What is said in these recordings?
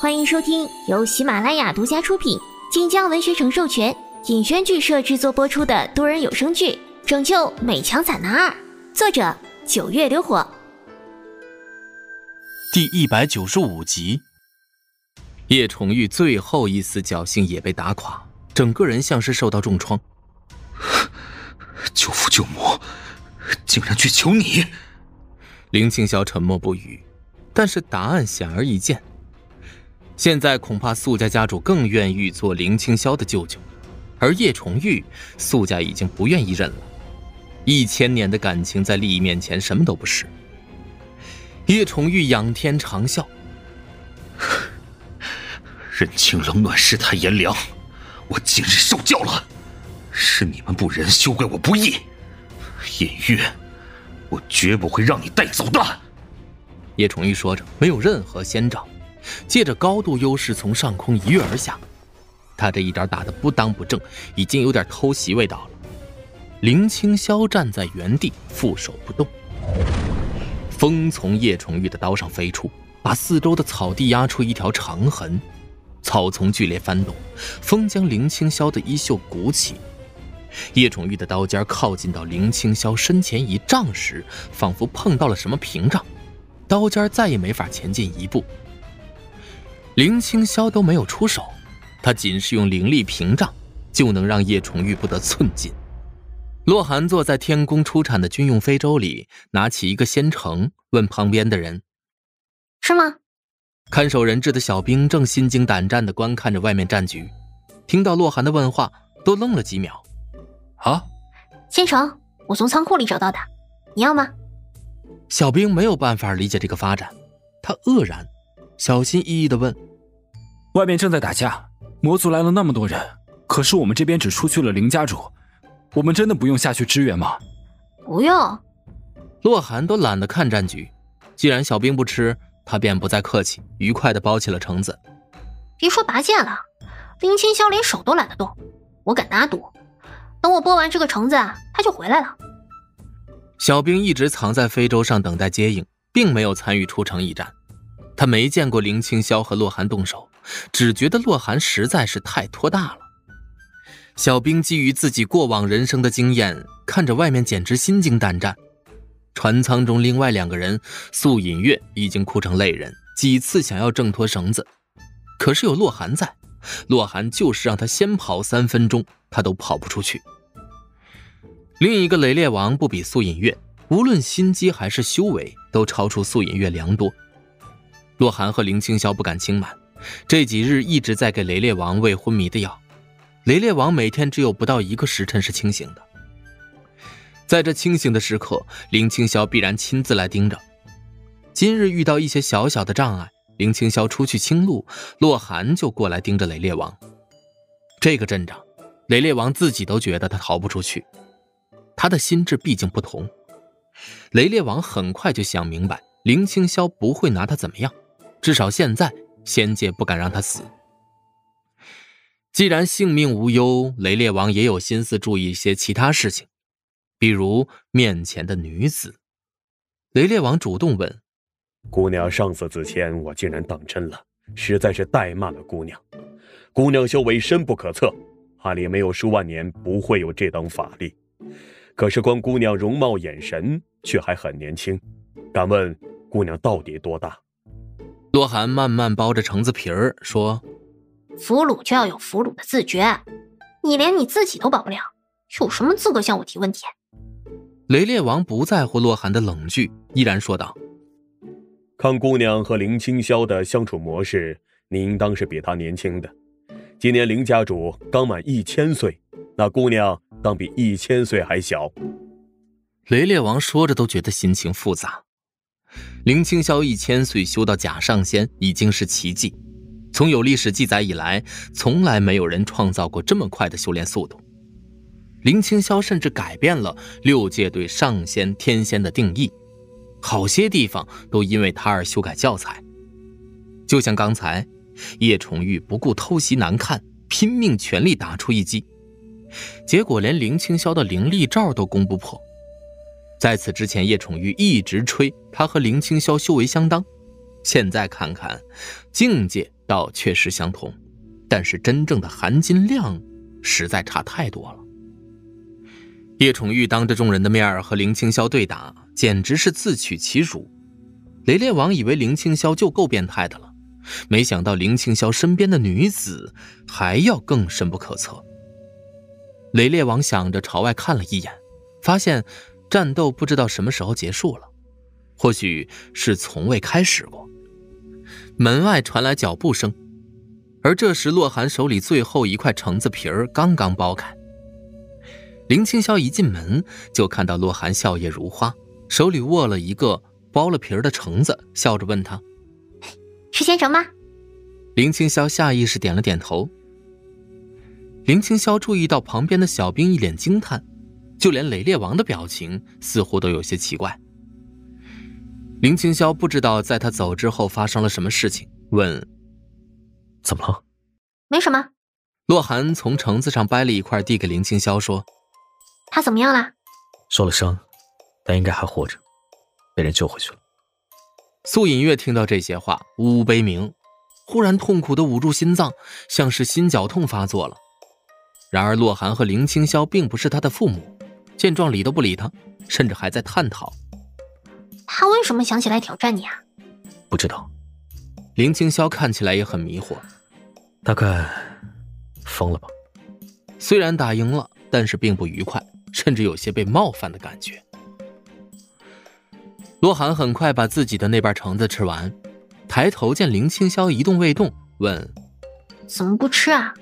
欢迎收听由喜马拉雅独家出品、晋江文学城授权、尹轩剧社制作播出的多人有声剧《拯救美强惨男二》，作者九月流火。第一百九十五集，叶崇玉最后一丝侥幸也被打垮，整个人像是受到重创。救父救母，竟然去求你！林青霄沉默不语，但是答案显而易见。现在恐怕苏家家主更愿意做林青霄的舅舅，而叶崇玉，苏家已经不愿意认了。一千年的感情在利益面前什么都不是。叶崇玉仰天长啸：“ 人情冷暖，世态炎凉，我今日受教了。是你们不仁，休怪我不义。尹月，我绝不会让你带走的。”叶崇玉说着，没有任何先兆，借着高度优势从上空一跃而下。他这一招打得不当不正，已经有点偷袭味道了。林青霄站在原地，负手不动。风从叶崇玉的刀上飞出，把四周的草地压出一条长痕，草丛剧烈翻动，风将林青霄的衣袖鼓起。叶崇玉的刀尖靠近到林青霄身前一丈时，仿佛碰到了什么屏障，刀尖再也没法前进一步。林青霄都没有出手，他仅是用灵力屏障，就能让叶崇玉不得寸进。洛寒坐在天宫出产的军用飞舟里，拿起一个仙橙，问旁边的人：“是吗？”看守人质的小兵正心惊胆战地观看着外面战局，听到洛寒的问话，都愣了几秒。“啊，仙橙，我从仓库里找到的，你要吗？”小兵没有办法理解这个发展，他愕然，小心翼翼地问：“外面正在打架，魔族来了那么多人，可是我们这边只出去了林家主。”我们真的不用下去支援吗？不用。洛寒都懒得看战局，既然小兵不吃，他便不再客气，愉快的剥起了橙子。别说拔剑了，林清霄连手都懒得动，我敢打赌，等我剥完这个橙子，他就回来了。小兵一直藏在非洲上等待接应，并没有参与出城一战。他没见过林青霄和洛寒动手，只觉得洛寒实在是太拖大了。小兵基于自己过往人生的经验，看着外面简直心惊胆战。船舱中另外两个人，素隐月已经哭成泪人，几次想要挣脱绳子，可是有洛寒在，洛寒就是让他先跑三分钟，他都跑不出去。另一个雷烈王不比素隐月，无论心机还是修为，都超出素隐月良多。洛寒和林青霄不敢轻慢，这几日一直在给雷烈王喂昏迷的药。雷烈王每天只有不到一个时辰是清醒的，在这清醒的时刻，林青霄必然亲自来盯着。今日遇到一些小小的障碍，林青霄出去清路，洛寒就过来盯着雷烈王。这个阵仗，雷烈王自己都觉得他逃不出去。他的心智毕竟不同，雷烈王很快就想明白，林青霄不会拿他怎么样，至少现在仙界不敢让他死。既然性命无忧，雷烈王也有心思注意一些其他事情，比如面前的女子。雷烈王主动问：“姑娘上死之前，我竟然当真了，实在是怠慢了姑娘。姑娘修为深不可测，暗里没有数万年不会有这等法力。可是观姑娘容貌眼神，却还很年轻。敢问姑娘到底多大？”洛寒慢慢剥着橙子皮儿说。俘虏就要有俘虏的自觉，你连你自己都保不了，有什么资格向我提问题？雷烈王不在乎洛寒的冷句，依然说道：“看姑娘和林清霄的相处模式，你应当是比他年轻的。今年林家主刚满一千岁，那姑娘当比一千岁还小。”雷烈王说着都觉得心情复杂。林青霄一千岁修到假上仙，已经是奇迹。从有历史记载以来，从来没有人创造过这么快的修炼速度。林青霄甚至改变了六界对上仙、天仙的定义，好些地方都因为他而修改教材。就像刚才，叶崇玉不顾偷袭难看，拼命全力打出一击，结果连林青霄的灵力罩都攻不破。在此之前，叶崇玉一直吹他和林青霄修为相当，现在看看，境界。倒确实相同，但是真正的含金量实在差太多了。叶宠玉当着众人的面和林青霄对打，简直是自取其辱。雷烈王以为林青霄就够变态的了，没想到林青霄身边的女子还要更深不可测。雷烈王想着朝外看了一眼，发现战斗不知道什么时候结束了，或许是从未开始过。门外传来脚步声，而这时洛寒手里最后一块橙子皮儿刚刚剥开。林青霄一进门就看到洛寒笑靥如花，手里握了一个剥了皮儿的橙子，笑着问他：“是仙橙吗？”林青霄下意识点了点头。林青霄注意到旁边的小兵一脸惊叹，就连雷烈王的表情似乎都有些奇怪。林清霄不知道在他走之后发生了什么事情，问：“怎么了？”“没什么。”洛寒从橙子上掰了一块递给林清霄，说：“他怎么样了？”“受了伤，但应该还活着，被人救回去了。”素隐月听到这些话，呜呜悲鸣，忽然痛苦的捂住心脏，像是心绞痛发作了。然而洛寒和林清霄并不是他的父母，见状理都不理他，甚至还在探讨。他为什么想起来挑战你啊？不知道。林青霄看起来也很迷惑，大概疯了吧。虽然打赢了，但是并不愉快，甚至有些被冒犯的感觉。洛寒很快把自己的那半橙子吃完，抬头见林青霄一动未动，问：“怎么不吃啊？”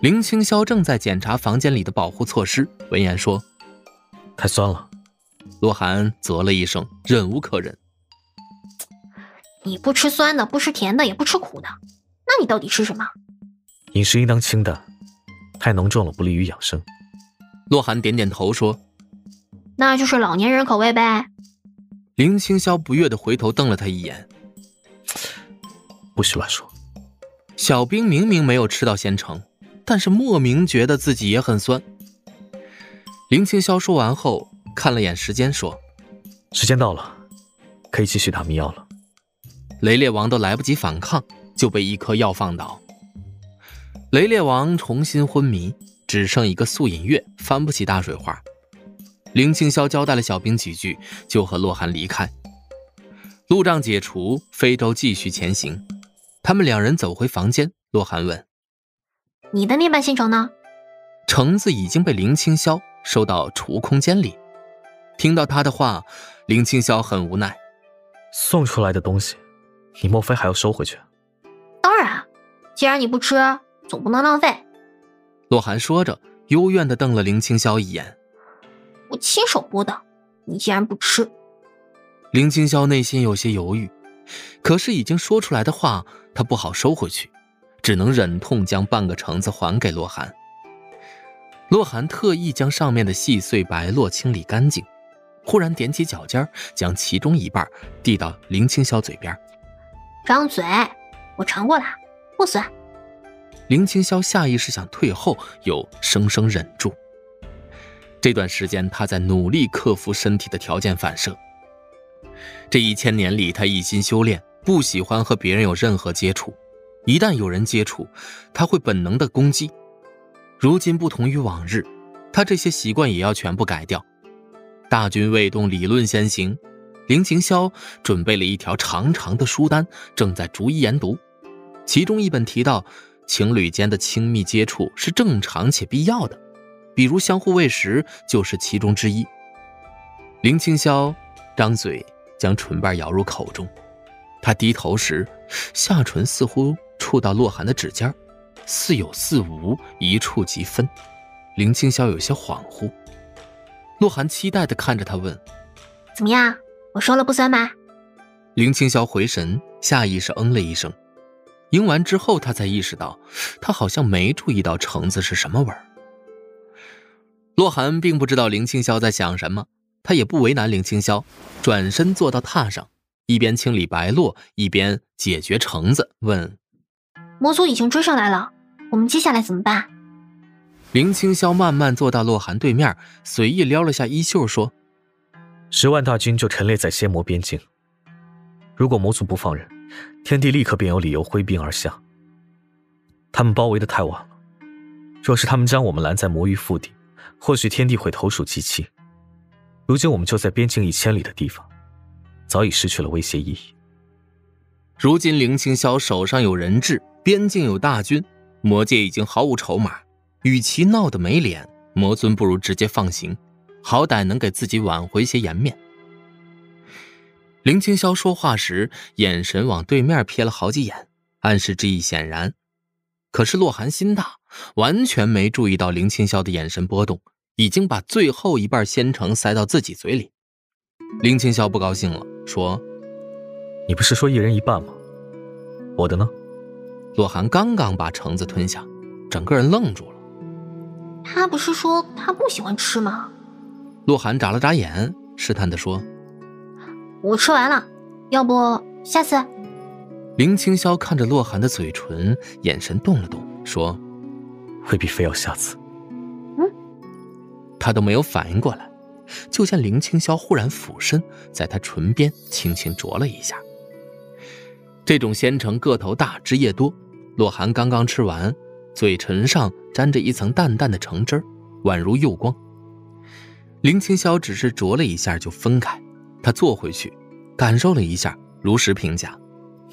林青霄正在检查房间里的保护措施，闻言说：“太酸了。”洛寒啧了一声，忍无可忍。你不吃酸的，不吃甜的，也不吃苦的，那你到底吃什么？饮食应当清淡，太浓重了不利于养生。洛寒点点头说：“那就是老年人口味呗。”林青霄不悦的回头瞪了他一眼：“不许乱说。”小兵明明没有吃到仙橙，但是莫名觉得自己也很酸。林青霄说完后。看了眼时间，说：“时间到了，可以继续打迷药了。”雷烈王都来不及反抗，就被一颗药放倒。雷烈王重新昏迷，只剩一个素隐月翻不起大水花。林青霄交代了小兵几句，就和洛寒离开。路障解除，非洲继续前行。他们两人走回房间，洛寒问：“你的那半仙橙呢？”橙子已经被林青霄收到储物空间里。听到他的话，林青霄很无奈。送出来的东西，你莫非还要收回去？当然，既然你不吃，总不能浪费。洛寒说着，幽怨的瞪了林青霄一眼。我亲手剥的，你竟然不吃？林青霄内心有些犹豫，可是已经说出来的话，他不好收回去，只能忍痛将半个橙子还给洛寒。洛寒特意将上面的细碎白落清理干净。忽然踮起脚尖，将其中一半递到林青霄嘴边。张嘴，我尝过了，不酸。林青霄下意识想退后，又生生忍住。这段时间，他在努力克服身体的条件反射。这一千年里，他一心修炼，不喜欢和别人有任何接触。一旦有人接触，他会本能的攻击。如今不同于往日，他这些习惯也要全部改掉。大军未动，理论先行。林清霄准备了一条长长的书单，正在逐一研读。其中一本提到，情侣间的亲密接触是正常且必要的，比如相互喂食就是其中之一。林青霄张嘴将唇瓣咬入口中，他低头时，下唇似乎触到洛寒的指尖，似有似无，一触即分。林青霄有些恍惚。洛寒期待的看着他，问：“怎么样？我说了不酸吗？”林青霄回神，下意识嗯了一声。应完之后，他才意识到，他好像没注意到橙子是什么味儿。洛寒并不知道林青霄在想什么，他也不为难林青霄，转身坐到榻上，一边清理白落，一边解决橙子，问：“魔族已经追上来了，我们接下来怎么办？”林青霄慢慢坐到洛寒对面，随意撩了下衣袖，说：“十万大军就陈列在仙魔边境。如果魔族不放人，天帝立刻便有理由挥兵而下。他们包围的太晚了，若是他们将我们拦在魔域腹地，或许天帝会投鼠忌器。如今我们就在边境一千里的地方，早已失去了威胁意义。如今林清霄手上有人质，边境有大军，魔界已经毫无筹码，与其闹得没脸，魔尊不如直接放行，好歹能给自己挽回些颜面。林清霄说话时，眼神往对面瞥了好几眼，暗示之意显然。可是洛寒心大，完全没注意到林清霄的眼神波动，已经把最后一半仙橙塞到自己嘴里。林清霄不高兴了，说：“你不是说一人一半吗？我的呢？”洛寒刚刚把橙子吞下，整个人愣住了。他不是说他不喜欢吃吗？洛寒眨了眨眼，试探地说：“我吃完了，要不下次？”林清霄看着洛寒的嘴唇，眼神动了动，说：“未必非要下次。”嗯，他都没有反应过来，就见林清霄忽然俯身，在他唇边轻轻啄了一下。这种鲜橙个头大，汁液多，洛寒刚刚吃完，嘴唇上沾着一层淡淡的橙汁宛如釉光。林清霄只是啄了一下就分开，他坐回去，感受了一下，如实评价。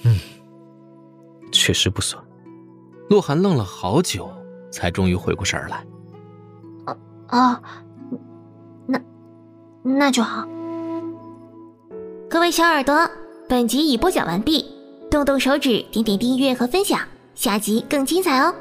嗯，确实不酸。洛寒愣了好久，才终于回过神来。啊啊，那那就好。各位小耳朵，本集已播讲完毕，动动手指，点点订阅和分享，下集更精彩哦。